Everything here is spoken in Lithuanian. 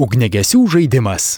Ugnegesių žaidimas.